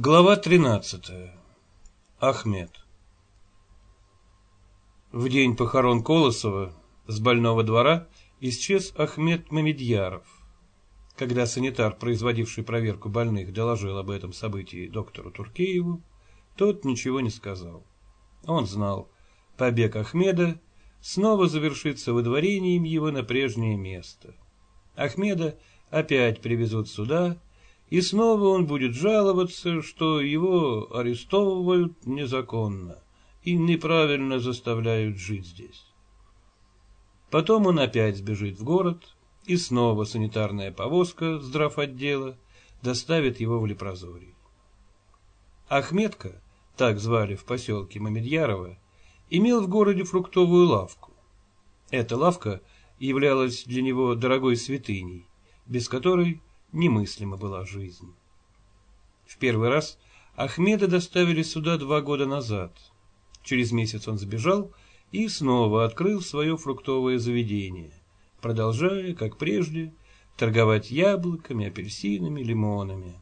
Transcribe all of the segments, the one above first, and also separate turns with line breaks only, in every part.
Глава 13. Ахмед. В день похорон Колосова с больного двора исчез Ахмед Мамедьяров. Когда санитар, производивший проверку больных, доложил об этом событии доктору Туркееву, тот ничего не сказал. Он знал, побег Ахмеда снова завершится выдворением его на прежнее место. Ахмеда опять привезут сюда, и снова он будет жаловаться, что его арестовывают незаконно и неправильно заставляют жить здесь. Потом он опять сбежит в город, и снова санитарная повозка здравотдела доставит его в Лепрозорий. Ахметка, так звали в поселке Мамедьярово, имел в городе фруктовую лавку. Эта лавка являлась для него дорогой святыней, без которой немыслима была жизнь. В первый раз Ахмеда доставили сюда два года назад. Через месяц он сбежал и снова открыл свое фруктовое заведение, продолжая, как прежде, торговать яблоками, апельсинами, лимонами.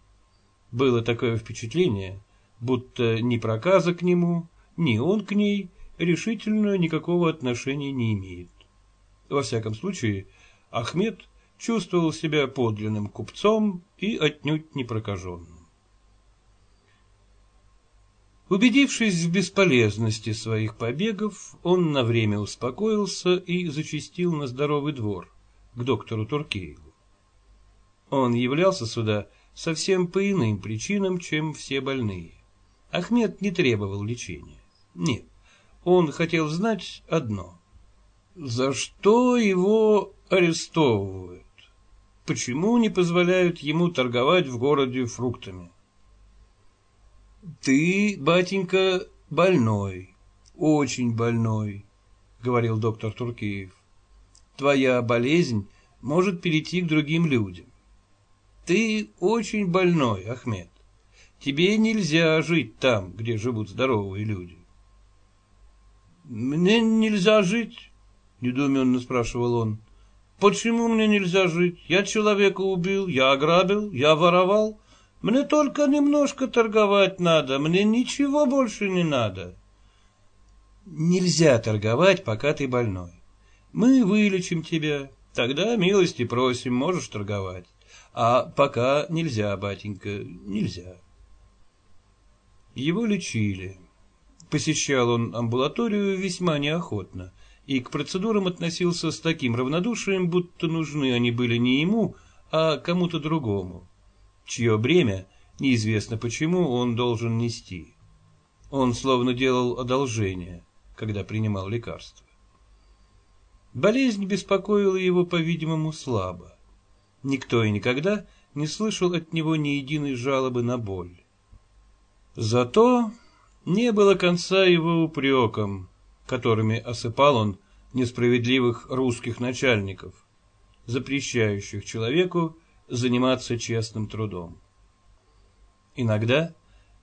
Было такое впечатление, будто ни проказа к нему, ни он к ней решительно никакого отношения не имеет. Во всяком случае, Ахмед чувствовал себя подлинным купцом и отнюдь не прокаженным. Убедившись в бесполезности своих побегов, он на время успокоился и зачастил на здоровый двор, к доктору Туркееву. Он являлся сюда совсем по иным причинам, чем все больные. Ахмед не требовал лечения. Нет, он хотел знать одно. За что его арестовывают? Почему не позволяют ему торговать в городе фруктами? Ты, батенька, больной, очень больной, говорил доктор Туркеев. Твоя болезнь может перейти к другим людям. Ты очень больной, Ахмед. Тебе нельзя жить там, где живут здоровые люди. Мне нельзя жить? недоуменно спрашивал он. Почему мне нельзя жить? Я человека убил, я ограбил, я воровал. Мне только немножко торговать надо, мне ничего больше не надо. Нельзя торговать, пока ты больной. Мы вылечим тебя, тогда милости просим, можешь торговать. А пока нельзя, батенька, нельзя. Его лечили. Посещал он амбулаторию весьма неохотно — и к процедурам относился с таким равнодушием, будто нужны они были не ему, а кому-то другому, чье бремя, неизвестно почему, он должен нести. Он словно делал одолжение, когда принимал лекарства. Болезнь беспокоила его, по-видимому, слабо. Никто и никогда не слышал от него ни единой жалобы на боль. Зато не было конца его упрекам, которыми осыпал он несправедливых русских начальников, запрещающих человеку заниматься честным трудом. Иногда,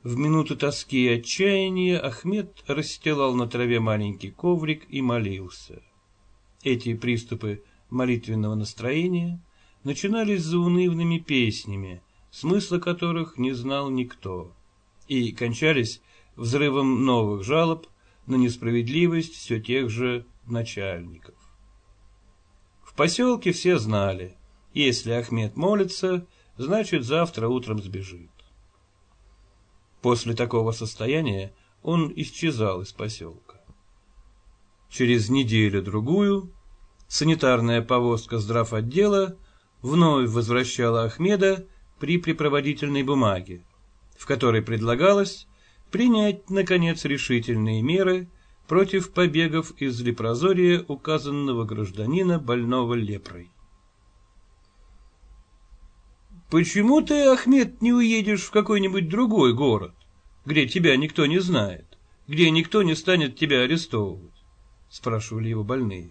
в минуты тоски и отчаяния, Ахмед расстилал на траве маленький коврик и молился. Эти приступы молитвенного настроения начинались заунывными песнями, смысла которых не знал никто, и кончались взрывом новых жалоб на несправедливость все тех же начальников. В поселке все знали, если Ахмед молится, значит завтра утром сбежит. После такого состояния он исчезал из поселка. Через неделю-другую санитарная повозка здравотдела вновь возвращала Ахмеда при припроводительной бумаге, в которой предлагалось принять, наконец, решительные меры против побегов из лепрозория указанного гражданина, больного лепрой. «Почему ты, Ахмед, не уедешь в какой-нибудь другой город, где тебя никто не знает, где никто не станет тебя арестовывать?» — спрашивали его больные.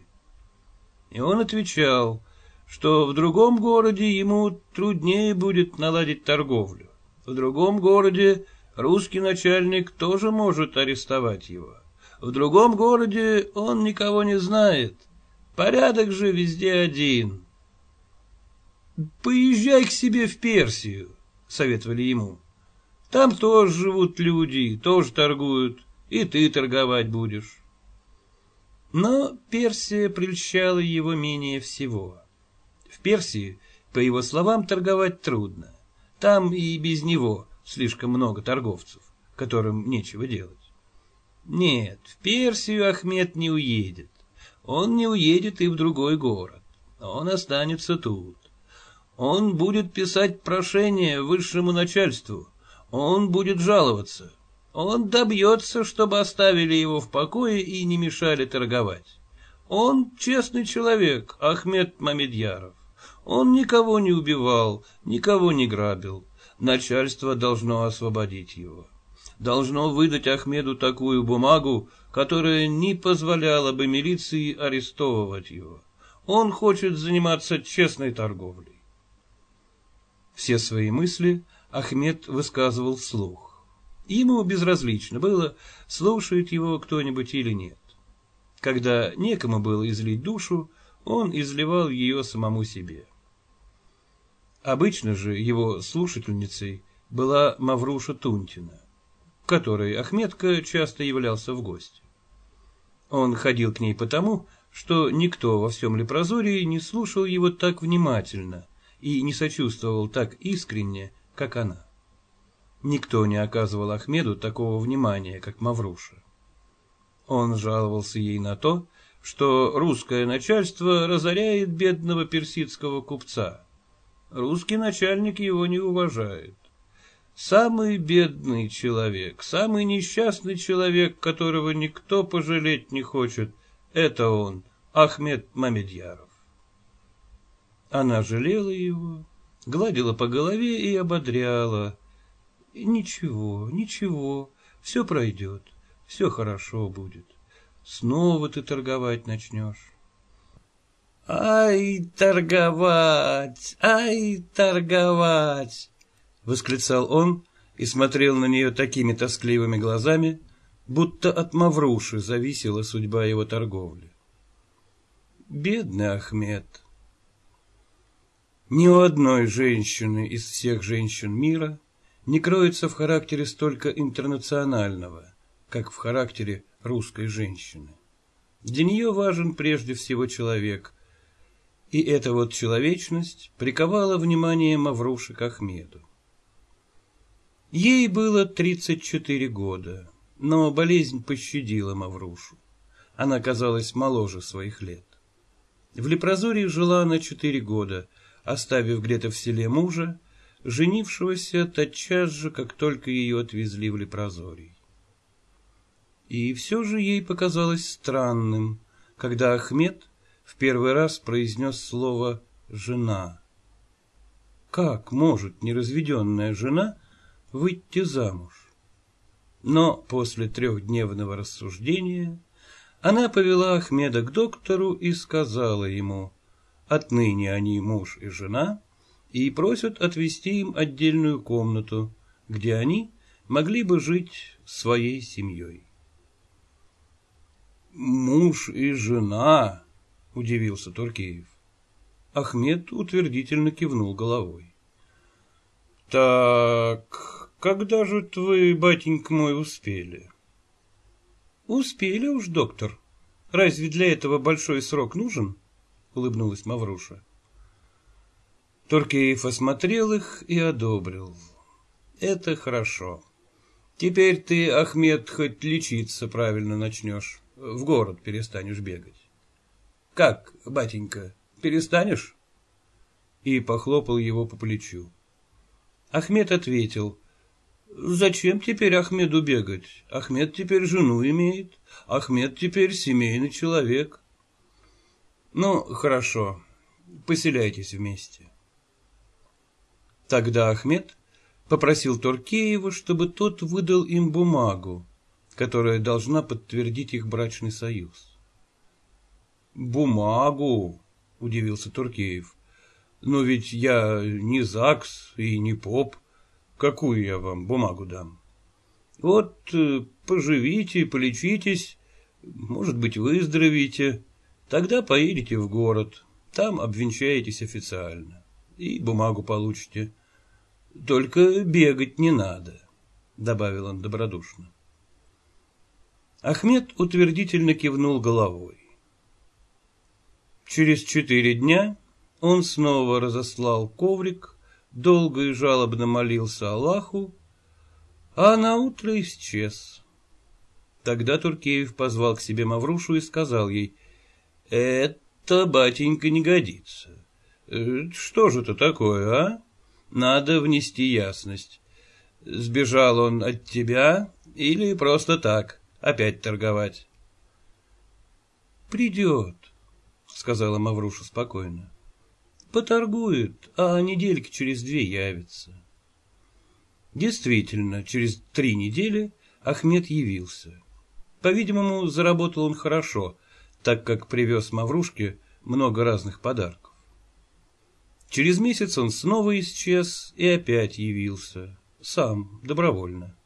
И он отвечал, что в другом городе ему труднее будет наладить торговлю. В другом городе русский начальник тоже может арестовать его. В другом городе он никого не знает. Порядок же везде один. «Поезжай к себе в Персию», — советовали ему. Там тоже живут люди, тоже торгуют, и ты торговать будешь. Но Персия прельщала его менее всего. В Персии, по его словам, торговать трудно. Там и без него слишком много торговцев, которым нечего делать. Нет, в Персию Ахмед не уедет. Он не уедет и в другой город. Он останется тут. Он будет писать прошение высшему начальству. Он будет жаловаться. Он добьется, чтобы оставили его в покое и не мешали торговать. Он честный человек, Ахмед Мамедьяров. Он никого не убивал, никого не грабил. Начальство должно освободить его должно выдать Ахмеду такую бумагу, которая не позволяла бы милиции арестовывать его. Он хочет заниматься честной торговлей. Все свои мысли Ахмед высказывал вслух. Ему безразлично было, слушает его кто-нибудь или нет. Когда некому было излить душу, он изливал ее самому себе. Обычно же его слушательницей была Мавруша Тунтина которой Ахметка часто являлся в гости. Он ходил к ней потому, что никто во всем Лепрозории не слушал его так внимательно и не сочувствовал так искренне, как она. Никто не оказывал Ахмеду такого внимания, как Мавруша. Он жаловался ей на то, что русское начальство разоряет бедного персидского купца. Русский начальник его не уважает. Самый бедный человек, самый несчастный человек, которого никто пожалеть не хочет, это он, Ахмед Мамедьяров. Она жалела его, гладила по голове и ободряла. Ничего, ничего, все пройдет, все хорошо будет. Снова ты торговать начнешь. Ай, торговать, ай, торговать! — восклицал он и смотрел на нее такими тоскливыми глазами, будто от Мавруши зависела судьба его торговли. Бедный Ахмед! Ни у одной женщины из всех женщин мира не кроется в характере столько интернационального, как в характере русской женщины. Для нее важен прежде всего человек, и эта вот человечность приковала внимание Мавруши к Ахмеду. Ей было 34 года, но болезнь пощадила Маврушу. Она казалась моложе своих лет. В Лепрозории жила она четыре года, оставив где-то в селе мужа, женившегося тотчас же, как только ее отвезли в Лепрозорий. И все же ей показалось странным, когда Ахмед в первый раз произнес слово «жена». Как может неразведенная жена выйти замуж. Но после трехдневного рассуждения она повела Ахмеда к доктору и сказала ему, отныне они муж и жена, и просят отвести им отдельную комнату, где они могли бы жить своей семьей. «Муж и жена», — удивился Туркеев. Ахмед утвердительно кивнул головой. «Так, когда же вы, батенька мой, успели? Успели уж, доктор. Разве для этого большой срок нужен? Улыбнулась Мавруша. Туркеев осмотрел их и одобрил. Это хорошо. Теперь ты, Ахмед, хоть лечиться правильно начнешь. В город перестанешь бегать. Как, батенька, перестанешь? И похлопал его по плечу. Ахмед ответил — Зачем теперь Ахмеду бегать? Ахмед теперь жену имеет. Ахмед теперь семейный человек. Ну, хорошо. Поселяйтесь вместе. Тогда Ахмед попросил Туркеева, чтобы тот выдал им бумагу, которая должна подтвердить их брачный союз. «Бумагу?» — удивился Туркеев. «Но ведь я не ЗАГС и не поп. Какую я вам бумагу дам? Вот э, поживите, полечитесь, может быть, выздоровите. Тогда поедете в город, там обвенчаетесь официально и бумагу получите. Только бегать не надо. добавил он добродушно. Ахмед утвердительно кивнул головой. Через четыре дня он снова разослал коврик, долго и жалобно молился Аллаху, а на утро исчез. Тогда Туркеев позвал к себе Маврушу и сказал ей, «Это, батенька, не годится. Э, что же это такое, а? Надо внести ясность. Сбежал он от тебя или просто так, опять торговать?» «Придет», — сказала Мавруша спокойно. «Поторгует, а недельки через две явится». Действительно, через три недели Ахмед явился. По-видимому, заработал он хорошо, так как привез Маврушке много разных подарков. Через месяц он снова исчез и опять явился, сам, добровольно.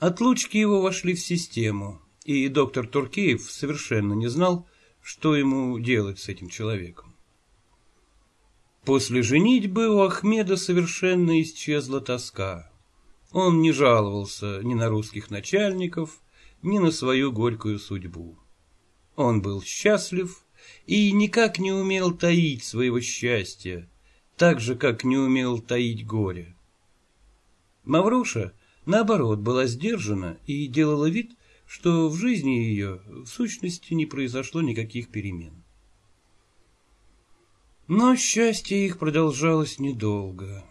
Отлучки его вошли в систему, и доктор Туркеев совершенно не знал, что ему делать с этим человеком. После женитьбы у Ахмеда совершенно исчезла тоска. Он не жаловался ни на русских начальников, ни на свою горькую судьбу. Он был счастлив и никак не умел таить своего счастья, так же, как не умел таить горе. Мавруша, наоборот, была сдержана и делала вид, что в жизни ее, в сущности, не произошло никаких перемен. Но счастье их продолжалось недолго.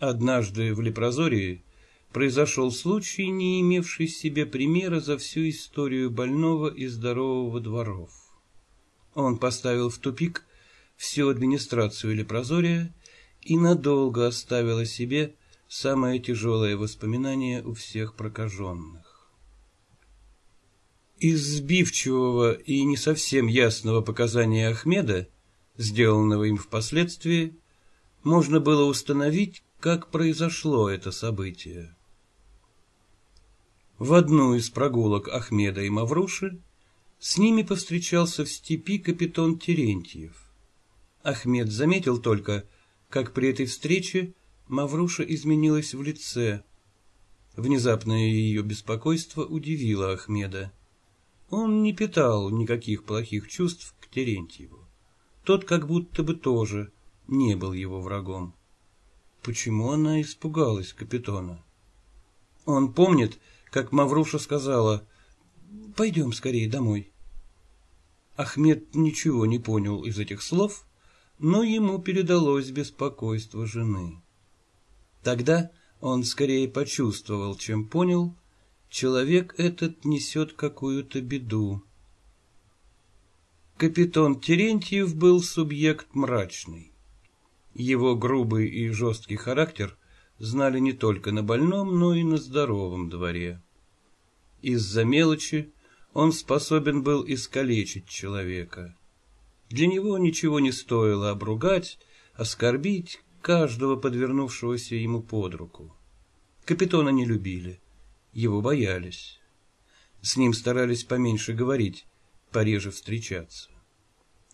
Однажды в Лепрозории произошел случай, не имевший себе примера за всю историю больного и здорового дворов. Он поставил в тупик всю администрацию Лепрозория и надолго оставил о себе самое тяжелое воспоминание у всех прокаженных. Из сбивчивого и не совсем ясного показания Ахмеда сделанного им впоследствии, можно было установить, как произошло это событие. В одну из прогулок Ахмеда и Мавруши с ними повстречался в степи капитан Терентьев. Ахмед заметил только, как при этой встрече Мавруша изменилась в лице. Внезапное ее беспокойство удивило Ахмеда. Он не питал никаких плохих чувств к Терентьеву. Тот как будто бы тоже не был его врагом. Почему она испугалась капитона? Он помнит, как Мавруша сказала «Пойдем скорее домой». Ахмед ничего не понял из этих слов, но ему передалось беспокойство жены. Тогда он скорее почувствовал, чем понял, человек этот несет какую-то беду. Капитан Терентьев был субъект мрачный. Его грубый и жесткий характер знали не только на больном, но и на здоровом дворе. Из-за мелочи он способен был искалечить человека. Для него ничего не стоило обругать, оскорбить каждого подвернувшегося ему под руку. Капитона не любили, его боялись. С ним старались поменьше говорить, пореже встречаться.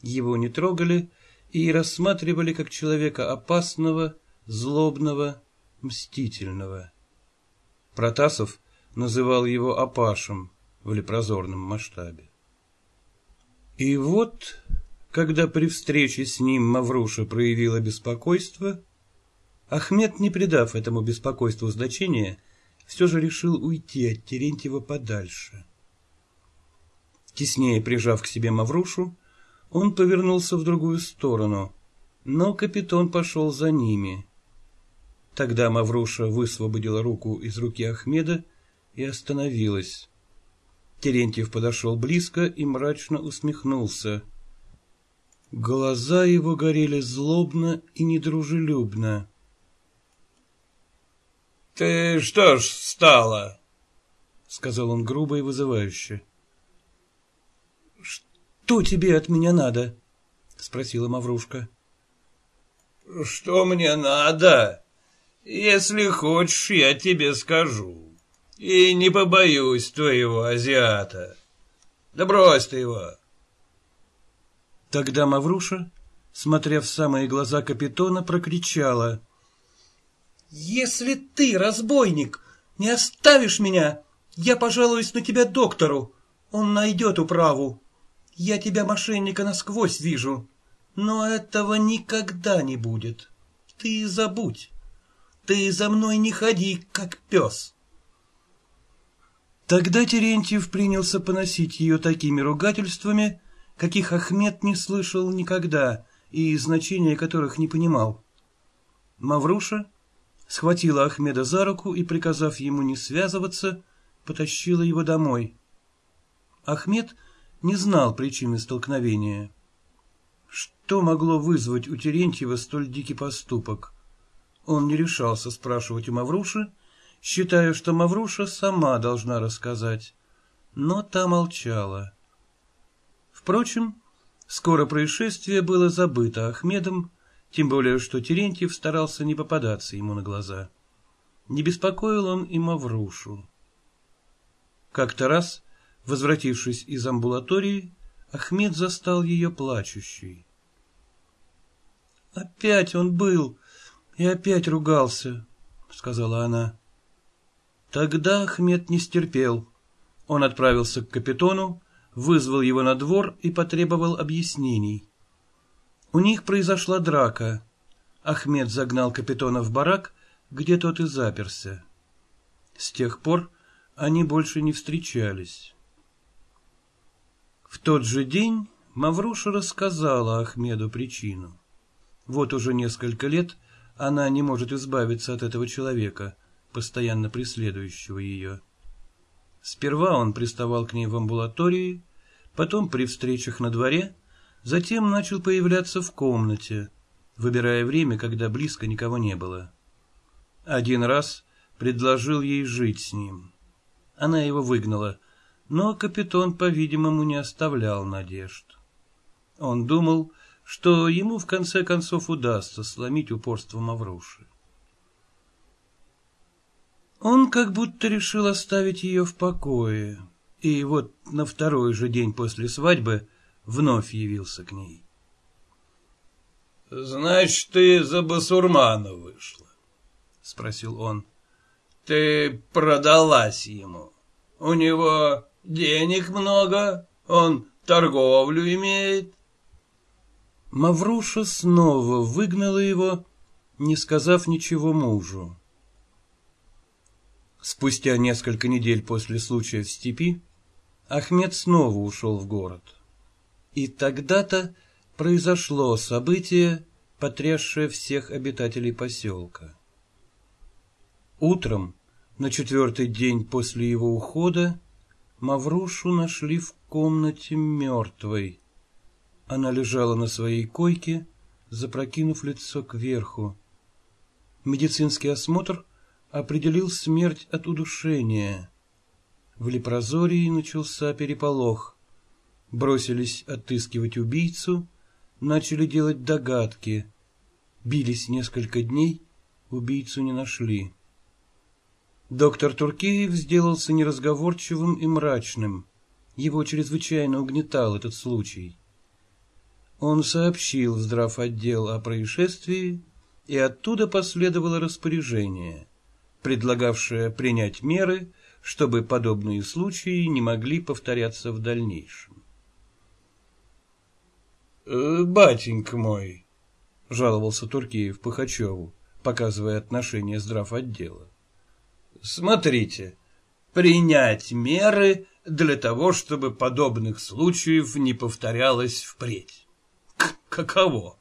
Его не трогали и рассматривали как человека опасного, злобного, мстительного. Протасов называл его Апашем в лепрозорном масштабе. И вот, когда при встрече с ним Мавруша проявила беспокойство, Ахмед, не придав этому беспокойству значения, все же решил уйти от Терентьева подальше. Теснее прижав к себе Маврушу, он повернулся в другую сторону, но капитан пошел за ними. Тогда Мавруша высвободила руку из руки Ахмеда и остановилась. Терентьев подошел близко и мрачно усмехнулся. Глаза его горели злобно и недружелюбно. — Ты что ж встала? — сказал он грубо и вызывающе. «Что тебе от меня надо?» — спросила Маврушка. «Что мне надо? Если хочешь, я тебе скажу. И не побоюсь твоего азиата. Да брось ты его!» Тогда Мавруша, смотря в самые глаза капитона, прокричала. «Если ты, разбойник,
Не оставишь меня? Я пожалуюсь на тебя доктору. Он найдет управу. Я тебя, мошенника, насквозь вижу. Но этого никогда не будет. Ты забудь. Ты за мной не ходи, как пес. Тогда Терентьев принялся поносить ее такими ругательствами, каких Ахмед не слышал никогда и значения которых не понимал. Мавруша схватила Ахмеда за руку и, приказав ему не связываться, потащила его домой. Ахмед не знал причины столкновения. Что могло вызвать у Терентьева столь дикий поступок? Он не решался спрашивать у Мавруши, считая, что Мавруша сама должна рассказать, но та молчала. Впрочем, скоро происшествие было забыто Ахмедом, тем более, что Терентьев старался не попадаться ему на глаза. Не беспокоил он и Маврушу. Как-то раз, возвратившись из амбулатории, Ахмед застал ее плачущей. «Опять он был и опять ругался», — сказала она. Тогда Ахмед не стерпел. Он отправился к капитону, вызвал его на двор и потребовал объяснений. У них произошла драка. Ахмед загнал капитона в барак, где тот и заперся. С тех пор они больше не встречались. В тот же день Мавруша рассказала Ахмеду причину. Вот уже несколько лет она не может избавиться от этого человека, постоянно преследующего ее. Сперва он приставал к ней в амбулатории, потом при встречах на дворе, затем начал появляться в комнате, выбирая время, когда близко никого не было. Один раз предложил ей жить с ним. Она его выгнала, но капитан, по-видимому, не оставлял надежд. Он думал, что ему в конце концов удастся сломить упорство Мавруши. Он как будто решил оставить ее в покое, и вот на второй же день после свадьбы вновь явился к ней.
— Значит, ты за басурмана вышла? — спросил он. — Ты продалась ему. У него денег много, он торговлю имеет.
Мавруша снова выгнала его, не сказав ничего мужу. Спустя несколько недель после случая в степи Ахмед снова ушел в город. И тогда-то произошло событие, потрясшее всех обитателей поселка. Утром, на четвертый день после его ухода, Маврушу нашли в комнате мертвой. Она лежала на своей койке, запрокинув лицо кверху. Медицинский осмотр определил смерть от удушения. В Лепрозории начался переполох. Бросились отыскивать убийцу, начали делать догадки. Бились несколько дней, убийцу не нашли. Доктор Туркеев сделался неразговорчивым и мрачным. Его чрезвычайно угнетал этот случай. Он сообщил в здравотдел о происшествии, и оттуда последовало распоряжение, предлагавшее принять меры, чтобы подобные случаи не могли повторяться в дальнейшем.
«Э, «Батенька мой», — жаловался Туркеев Пахачеву, показывая отношение здравотдела, — «смотрите, принять меры для того, чтобы подобных случаев не повторялось впредь» каково?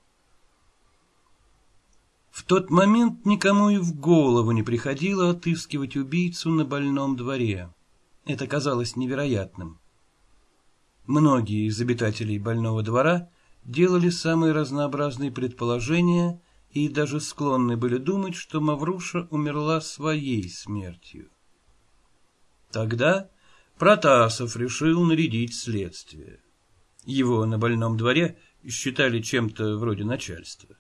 В тот момент никому и в голову не приходило отыскивать убийцу на больном дворе. Это казалось невероятным. Многие из обитателей больного двора делали самые разнообразные предположения и даже склонны были думать, что Мавруша умерла своей смертью. Тогда Протасов решил нарядить следствие. Его на больном дворе считали чем-то вроде начальства.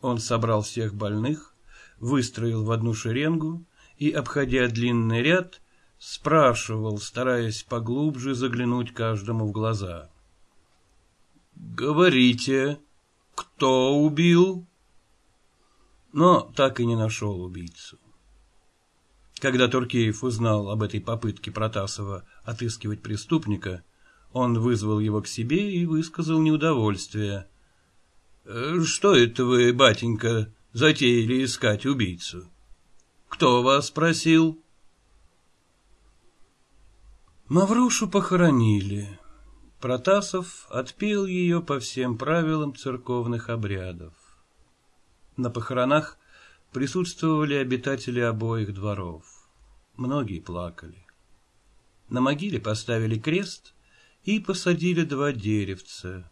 Он собрал всех больных, выстроил в одну шеренгу и, обходя длинный ряд, спрашивал, стараясь поглубже заглянуть каждому в глаза. «Говорите, кто убил?» Но так и не нашел убийцу. Когда Туркеев узнал об этой попытке Протасова отыскивать преступника, он вызвал его к себе и высказал неудовольствие. — Что это вы, батенька, затеяли искать убийцу? Кто вас спросил? Маврушу похоронили. Протасов отпел ее по всем правилам церковных обрядов. На похоронах присутствовали обитатели обоих дворов. Многие плакали. На могиле поставили крест и посадили два деревца.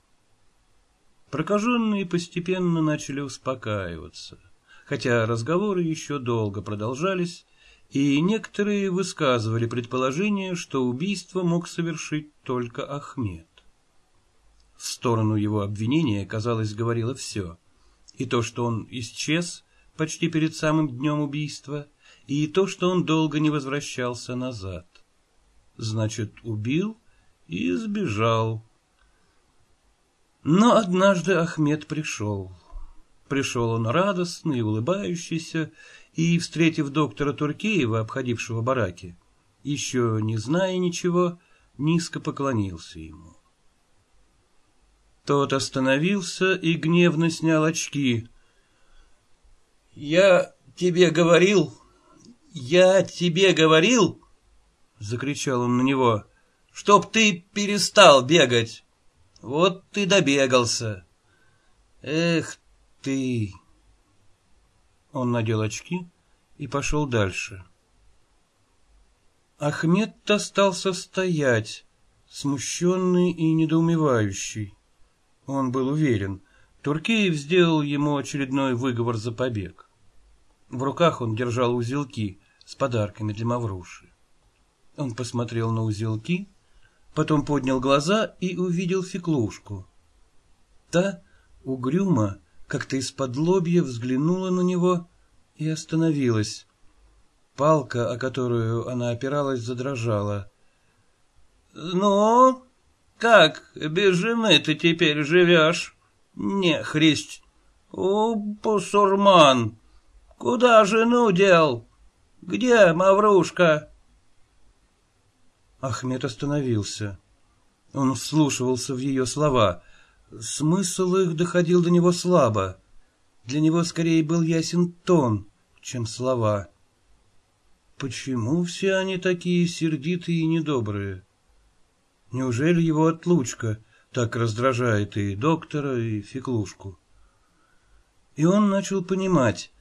Прокаженные постепенно начали успокаиваться, хотя разговоры еще долго продолжались, и некоторые высказывали предположение, что убийство мог совершить только Ахмед. В сторону его обвинения, казалось, говорило все. И то, что он исчез почти перед самым днем убийства, и то, что он долго не возвращался назад. Значит, убил и сбежал. Но однажды Ахмед пришел. Пришел он радостный улыбающийся, и, встретив доктора Туркеева, обходившего бараки, еще не зная ничего, низко поклонился ему. Тот остановился и гневно снял очки. — Я тебе говорил, я тебе говорил, — закричал он на него, — чтоб ты перестал бегать. Вот ты добегался. Эх ты! Он надел очки и пошел дальше. Ахмед остался стоять, смущенный и недоумевающий. Он был уверен, Туркеев сделал ему очередной выговор за побег. В руках он держал узелки с подарками для Мавруши. Он посмотрел на узелки, потом поднял глаза и увидел феклушку. Та угрюмо как-то из-под лобья взглянула на него и остановилась. Палка, о которую она опиралась, задрожала. — Ну, как без жены ты теперь живешь? Не, Христ. О, бусурман, куда жену дел? Где Маврушка? Ахмед остановился. Он вслушивался в ее слова. Смысл их доходил до него слабо. Для него скорее был ясен тон, чем слова. Почему все они такие сердитые и недобрые? Неужели его отлучка так раздражает и доктора, и феклушку? И он начал понимать,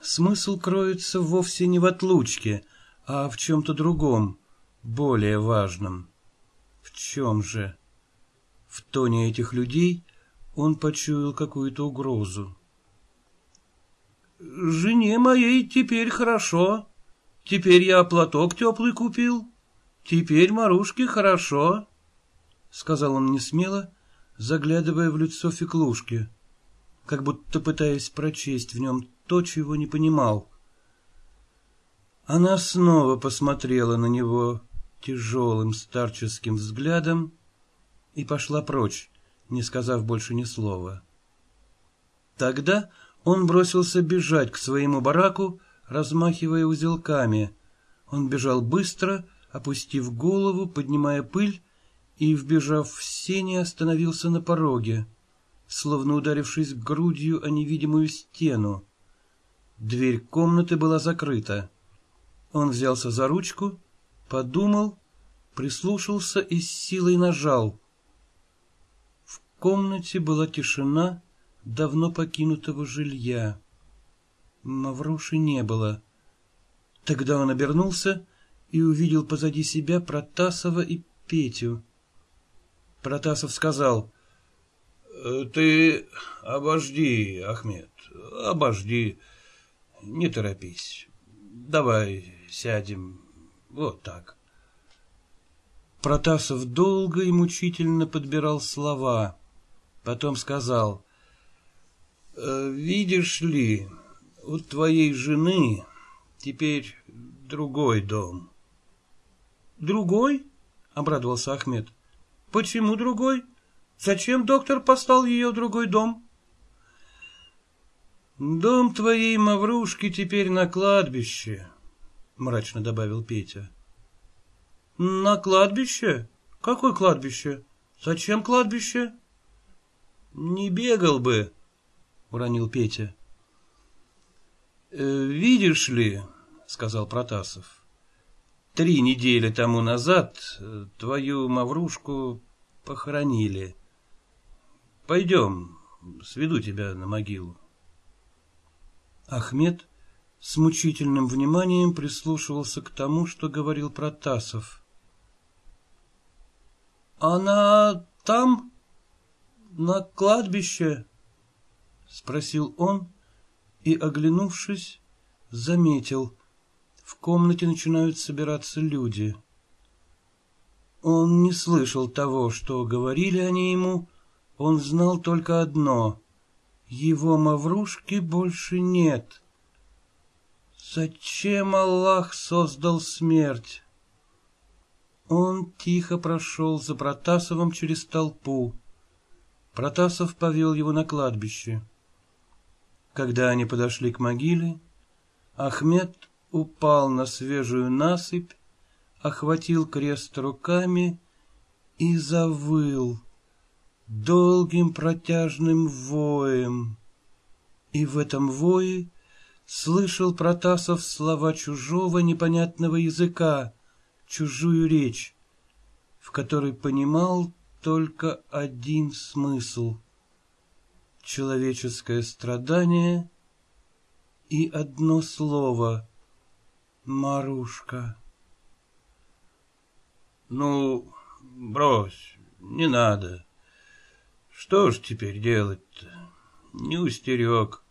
смысл кроется вовсе не в отлучке, а в чем-то другом, более важном. В чем же? В тоне этих людей он почуял какую-то угрозу. «Жене моей теперь хорошо. Теперь я платок теплый купил. Теперь Марушке хорошо», — сказал он несмело, заглядывая в лицо Феклушки, как будто пытаясь прочесть в нем то, чего не понимал. Она снова посмотрела на него тяжелым старческим взглядом и пошла прочь, не сказав больше ни слова. Тогда он бросился бежать к своему бараку, размахивая узелками. Он бежал быстро, опустив голову, поднимая пыль, и, вбежав в сени, остановился на пороге, словно ударившись грудью о невидимую стену. Дверь комнаты была закрыта. Он взялся за ручку, подумал, прислушался и с силой нажал комнате была тишина давно покинутого жилья. Мавруши не было. Тогда он обернулся и увидел позади себя Протасова и Петю. Протасов сказал, «Э, — Ты обожди, Ахмед, обожди, не торопись. Давай сядем вот так. Протасов долго и мучительно подбирал слова — Потом сказал, «Э, «Видишь ли, у твоей жены теперь другой дом». «Другой?» — обрадовался Ахмед. «Почему другой? Зачем доктор послал ее в другой дом?» «Дом твоей Маврушки теперь на кладбище. мрачно добавил Петя. На кладбище? Какое кладбище? Зачем кладбище? Не бегал бы, уронил Петя. «Э, видишь ли, сказал Протасов, три недели тому назад э, твою Маврушку похоронили. Пойдем, сведу тебя на могилу. Ахмед с мучительным вниманием прислушивался к тому, что говорил Протасов. «Она там, на кладбище?» — спросил он и, оглянувшись, заметил, в комнате начинают собираться люди. Он не слышал того, что говорили они ему, он знал только одно — его Маврушки больше нет. Зачем Аллах создал смерть? Он тихо прошел за Протасовым через толпу. Протасов повел его на кладбище. Когда они подошли к могиле, Ахмед упал на свежую насыпь, охватил крест руками и завыл долгим протяжным воем. И в этом вое слышал Протасов слова чужого непонятного языка, чужую речь, в которой понимал только один смысл — человеческое страдание и одно слово — Марушка.
Ну, брось, не надо. Что ж теперь делать-то? Не устерег.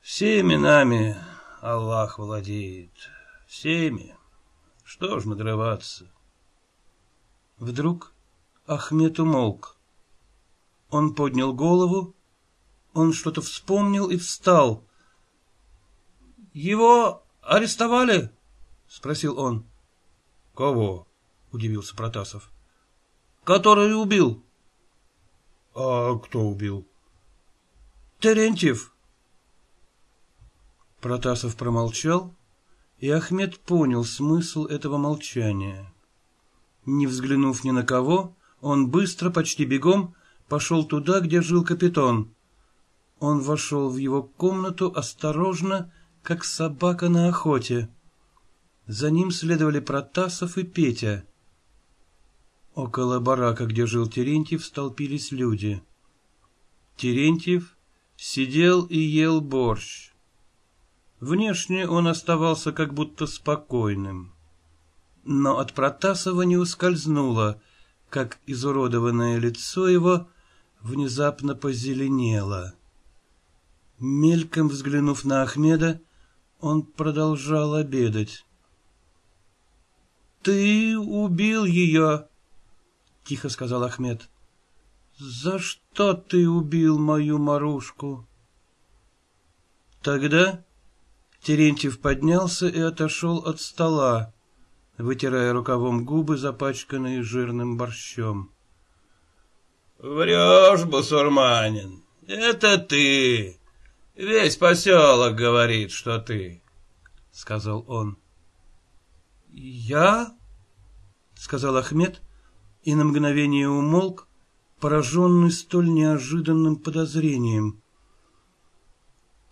Всеми нами Аллах владеет. Всеми. Что ж надрываться?
Вдруг Ахмед умолк. Он поднял голову, он что-то вспомнил и встал. — Его арестовали? — спросил он.
— Кого? — удивился Протасов.
— Который убил.
— А кто убил?
— Терентьев. Протасов промолчал, и Ахмед понял смысл этого молчания. Не взглянув ни на кого, он быстро, почти бегом, пошел туда, где жил капитан. Он вошел в его комнату осторожно, как собака на охоте. За ним следовали Протасов и Петя. Около барака, где жил Терентьев, столпились люди. Терентьев сидел и ел борщ. Внешне он оставался как будто спокойным. Но от Протасова не ускользнуло, как изуродованное лицо его внезапно позеленело. Мельком взглянув на Ахмеда, он продолжал обедать. — Ты убил ее, — тихо сказал Ахмед. — За что ты убил мою Марушку? Тогда Терентьев поднялся и отошел от стола, вытирая рукавом губы, запачканные жирным борщом.
— Врешь, басурманин, это ты. Весь поселок говорит, что ты, — сказал он.
— Я? — сказал Ахмед, и на мгновение умолк, пораженный столь неожиданным подозрением.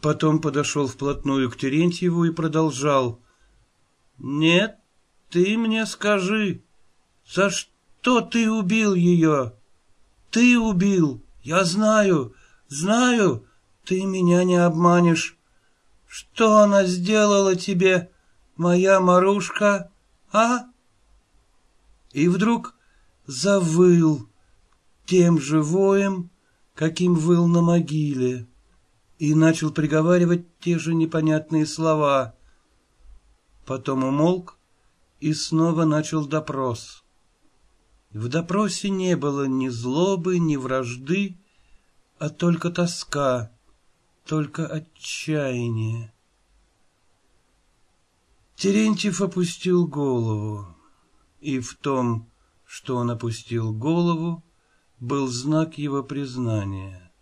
Потом подошел вплотную к Терентьеву и продолжал. — Нет, ты мне скажи, за что ты убил ее? Ты убил, я знаю, знаю, ты меня не обманешь. Что она сделала тебе, моя Марушка, а? И вдруг завыл тем же воем, каким выл на могиле и начал приговаривать те же непонятные слова. Потом умолк и снова начал допрос. В допросе не было ни злобы, ни вражды, а только тоска, только отчаяние. Терентьев опустил голову, и в том, что он опустил голову, был знак его признания.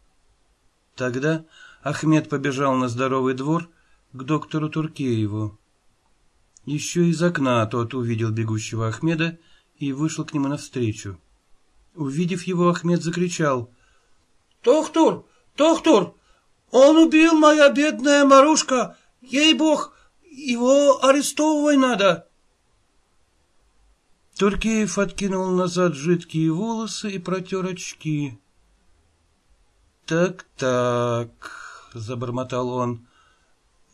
Тогда Ахмед побежал на здоровый двор к доктору Туркееву. Еще из окна тот увидел бегущего Ахмеда и вышел к нему навстречу. Увидев его, Ахмед закричал. — Тохтур! Тохтур! Он убил моя бедная Марушка! Ей-бог, его арестовывай надо! Туркеев откинул назад жидкие волосы и протер очки. «Так-так», — забормотал он, —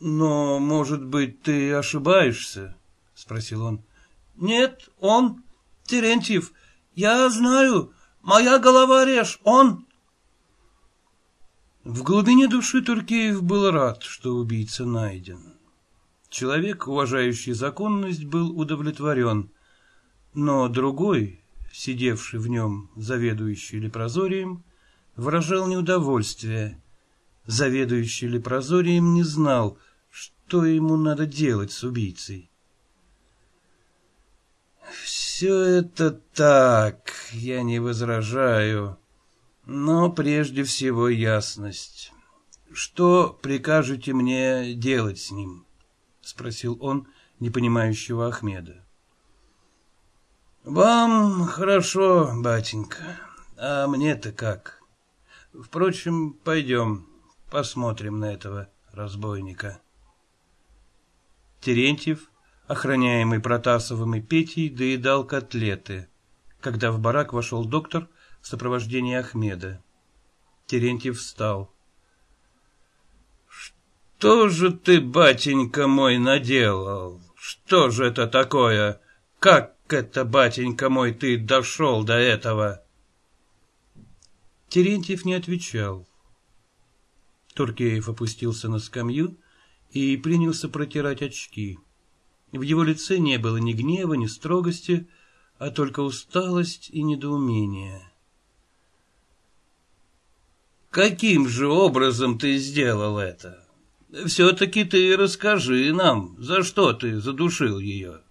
«но, может быть, ты ошибаешься?» — спросил он. «Нет, он, Терентьев, я знаю, моя голова режь, он...» В глубине души Туркеев был рад, что убийца найден. Человек, уважающий законность, был удовлетворен, но другой, сидевший в нем, заведующий лепрозорием, выражал неудовольствие. Заведующий лепрозорием не знал, что ему надо делать с убийцей. «Все это так, я не возражаю, но прежде всего ясность. Что прикажете мне делать с ним?» — спросил он непонимающего Ахмеда. «Вам хорошо, батенька, а мне-то как?» Впрочем, пойдем, посмотрим на этого разбойника. Терентьев, охраняемый Протасовым и Петей, доедал котлеты, когда в барак вошел доктор в сопровождении Ахмеда. Терентьев встал. — Что же ты, батенька мой, наделал? Что же это такое? Как это, батенька мой, ты дошел до этого? — Терентьев не отвечал. Туркеев опустился на скамью и принялся протирать очки. В его лице не было ни гнева, ни строгости, а только усталость и недоумение. «Каким же образом ты сделал это? Все-таки ты расскажи нам, за что ты задушил ее.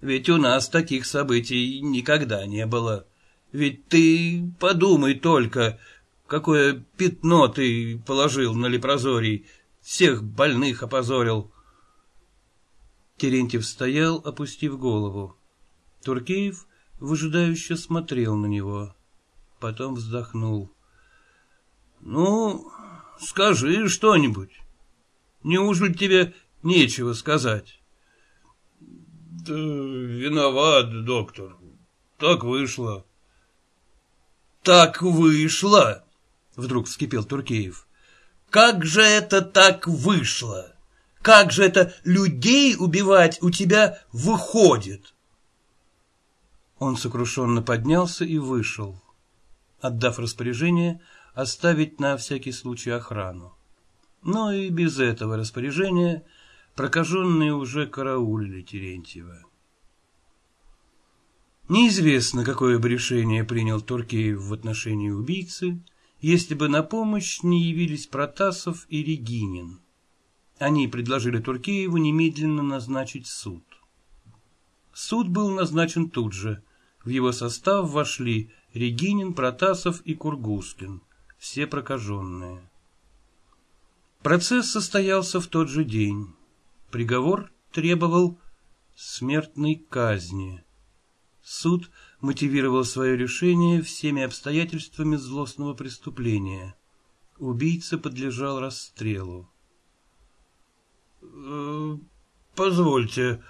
Ведь у нас таких событий никогда не было». Ведь ты подумай только, какое пятно ты положил на лепрозорий, всех больных опозорил. Терентьев стоял, опустив голову. Туркеев выжидающе смотрел на него. Потом вздохнул. — Ну, скажи что-нибудь. Неужели тебе нечего сказать? — Да виноват, доктор. Так вышло. Так вышло, вдруг вскипел Туркеев. Как же это так вышло? Как же это людей убивать у тебя выходит? Он сокрушенно поднялся и вышел, отдав распоряжение оставить на всякий случай охрану. Но и без этого распоряжения прокаженные уже караулили Терентьева. Неизвестно, какое бы решение принял Туркеев в отношении убийцы, если бы на помощь не явились Протасов и Регинин. Они предложили Туркееву немедленно назначить суд. Суд был назначен тут же. В его состав вошли Регинин, Протасов и Кургускин, все прокаженные. Процесс состоялся в тот же день. Приговор требовал смертной казни – Суд мотивировал свое решение всеми обстоятельствами злостного преступления. Убийца подлежал расстрелу. «Э, — Позвольте,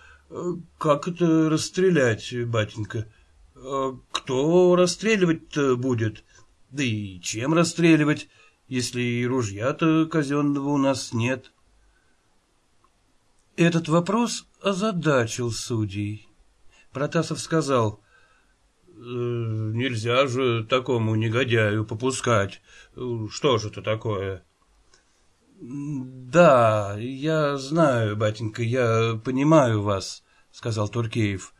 как это расстрелять, батенька? Э, кто расстреливать-то будет? Да и чем расстреливать, если и ружья-то казенного у нас нет? Этот вопрос озадачил судей. Протасов сказал, «Э, «Нельзя же такому негодяю попускать. Что же это такое?» «Да, я знаю, батенька, я понимаю вас», — сказал Туркеев.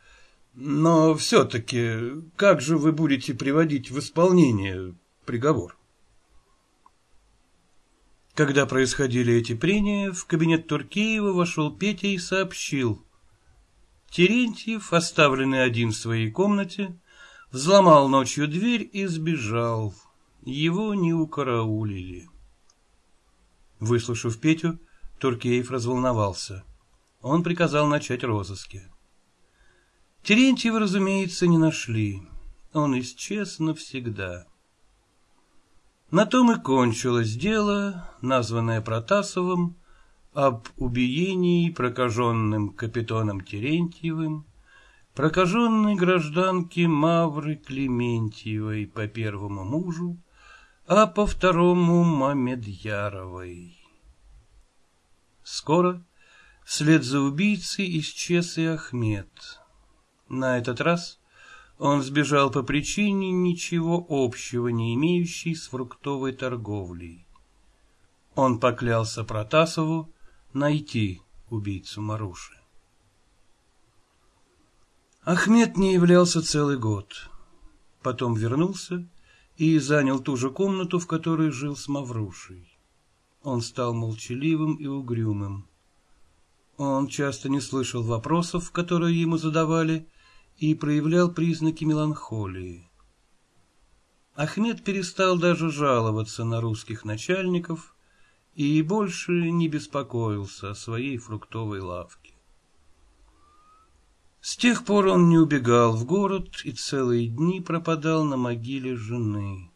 «Но все-таки как же вы будете приводить в исполнение приговор?» Когда происходили эти прения, в кабинет Туркеева вошел Петя и сообщил — Терентьев, оставленный один в своей комнате, взломал ночью дверь и сбежал. Его не укараулили. Выслушав Петю, Туркеев разволновался. он приказал начать розыски. Терентьева, разумеется, не нашли. Он исчез навсегда. На том и кончилось дело, названное Протасовым, об убиении прокаженным капитаном Терентьевым, прокаженной гражданки Мавры Клементьевой по первому мужу, а по второму Мамедьяровой. Скоро вслед за убийцей исчез и Ахмед. На этот раз он сбежал по причине ничего общего не имеющей с фруктовой торговлей. Он поклялся Протасову найти убийцу Маруши. Ахмед не являлся целый год. Потом вернулся и занял ту же комнату, в которой жил с Маврушей. Он стал молчаливым и угрюмым. Он часто не слышал вопросов, которые ему задавали, и проявлял признаки меланхолии. Ахмед перестал даже жаловаться на русских начальников и больше не беспокоился о своей фруктовой лавке. С тех пор он не убегал в город и целые дни пропадал на могиле жены.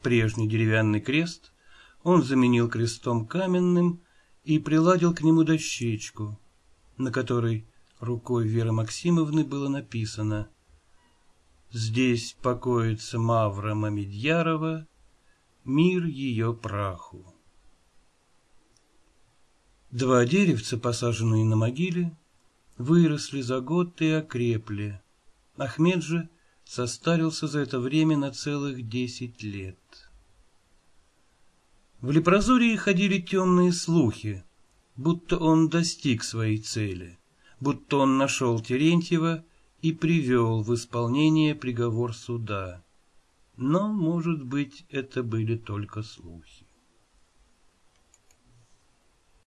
Прежний деревянный крест он заменил крестом каменным и приладил к нему дощечку, на которой рукой Веры Максимовны было написано «Здесь покоится Мавра Мамедьярова, мир ее праху». Два деревца, посаженные на могиле, выросли за год и окрепли. Ахмед же состарился за это время на целых десять лет. В Лепрозории ходили темные слухи, будто он достиг своей цели, будто он нашел Терентьева и привел в исполнение приговор суда. Но, может быть, это были только слухи.